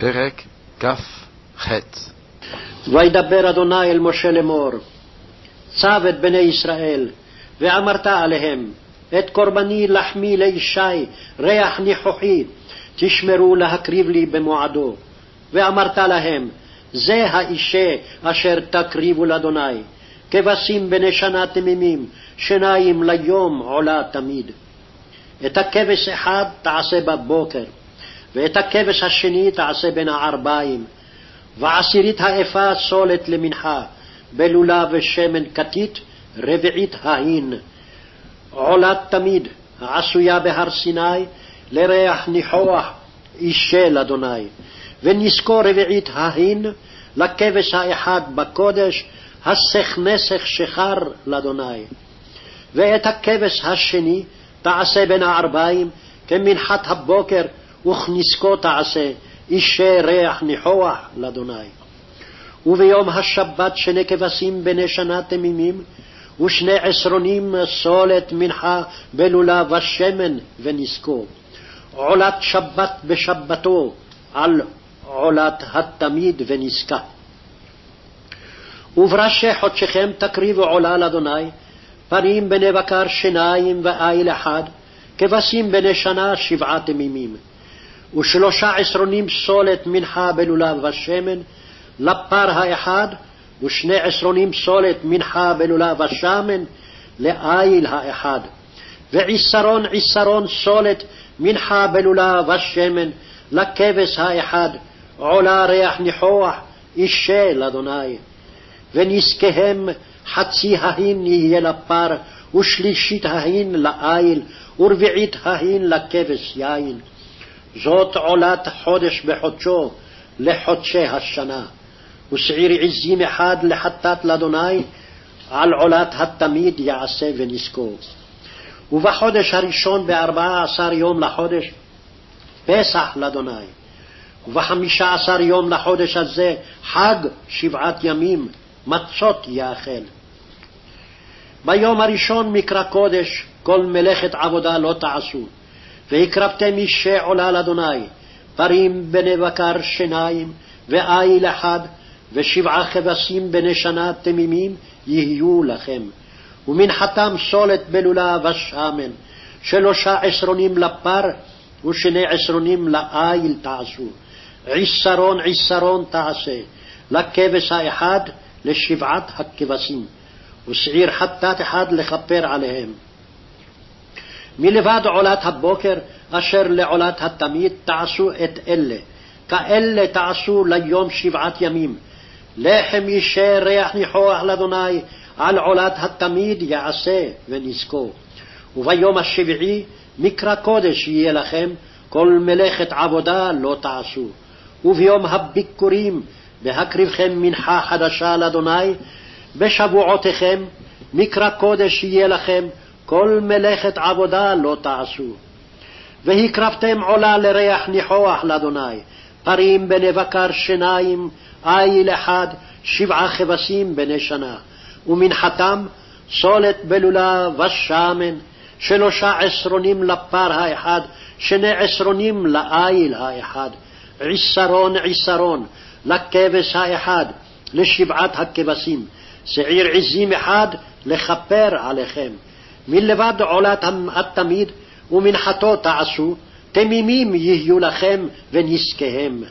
פרק כ"ח וידבר אדוני אל משה לאמור, צב את בני ישראל, ואמרת עליהם, את קורבני לחמי לישי, ריח ניחוחי, תשמרו להקריב לי במועדו. ואמרת להם, זה האישה אשר תקריבו לאדוני, כבשים בני שנה תמימים, שניים ליום עולה תמיד. את הכבש אחד תעשה בבוקר, ואת הכבש השני תעשה בין הערביים, ועשירית האפה סולת למנחה, בלולה ושמן כתית, רביעית ההין. עולת תמיד, העשויה בהר סיני, לריח ניחוח, אישל אדוני. ונזכור רביעית ההין, לכבש האחד בקודש, הסך נסך שחר לאדוני. ואת הכבש השני תעשה בין הערביים, כמנחת הבוקר, וכנזקו תעשה, אישי ריח ניחוח לאדוני. וביום השבת שני כבשים בני שנה תמימים, ושני עשרונים סולת מנחה בלולה ושמן ונזקו. עולת שבת בשבתו על עולת התמיד ונזקה. ובראשי חודשיכם תקריבו עולה לאדוני, פרים בני בקר שיניים ואיל אחד, כבשים בני שנה שבעה תמימים. ושלושה עשרונים סולת מנחה בלולב ושמן, לפר האחד, ושני עשרונים סולת מנחה בלולב ושמן, לאיל האחד. ועשרון עשרון סולת מנחה בלולב ושמן, לכבש האחד, עולה ריח ניחוח, אישל אדוני. ונזקיהם חצי ההין יהיה לפר, ושלישית ההין לאיל, ורביעית ההין לכבש יין. זאת עולת חודש בחודשו לחודשי השנה. ושעיר עזים אחד לחטאת לאדוני, על עולת התמיד יעשה ונזכו. ובחודש הראשון בארבעה עשר יום לחודש, פסח לאדוני. ובחמישה עשר יום לחודש הזה, חג שבעת ימים, מצות יאכל. ביום הראשון מקרא קודש, כל מלאכת עבודה לא תעשו. והקרבתם אישי עולה לאדוני, פרים בני בקר שיניים, ואיל אחד, ושבעה כבשים בני שנה תמימים יהיו לכם. ומנחתם סולת בלולה ושמן, שלושה עשרונים לפר, ושני עשרונים לאיל תעשו. עשרון עשרון תעשה, לכבש האחד לשבעת הכבשים, ושעיר חטאת אחד לכפר עליהם. מלבד עולת הבוקר, אשר לעולת התמיד תעשו את אלה. כאלה תעשו ליום שבעת ימים. לחם ישה ריח ניחוח לאדוני, על עולת התמיד יעשה ונזכו. וביום השביעי מקרא קודש יהיה לכם, כל מלאכת עבודה לא תעשו. וביום הביקורים בהקריבכם מנחה חדשה לאדוני, בשבועותיכם מקרא קודש יהיה לכם, כל מלאכת עבודה לא תעשו. והקרבתם עולה לריח ניחוח לאדוני, פרים בני בקר שיניים, איל אחד, שבעה כבשים בני שנה, ומנחתם סולת בלולה ושמן, שלושה עשרונים לפר האחד, שני עשרונים לאיל האחד, עשרון עשרון לכבש האחד, לשבעת הכבשים, שעיר עזים אחד לכפר עליכם. מלבד עולת התמיד ומנחתו תעשו, תמימים יהיו לכם ונזקיהם.